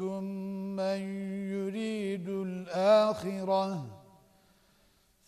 ومنكم من يريد الآخرة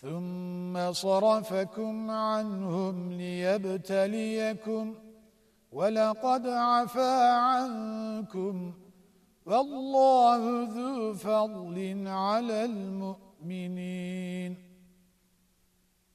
ثم صرفكم عنهم ليبتليكم ولقد عفا عنكم والله ذو فضل على المؤمنين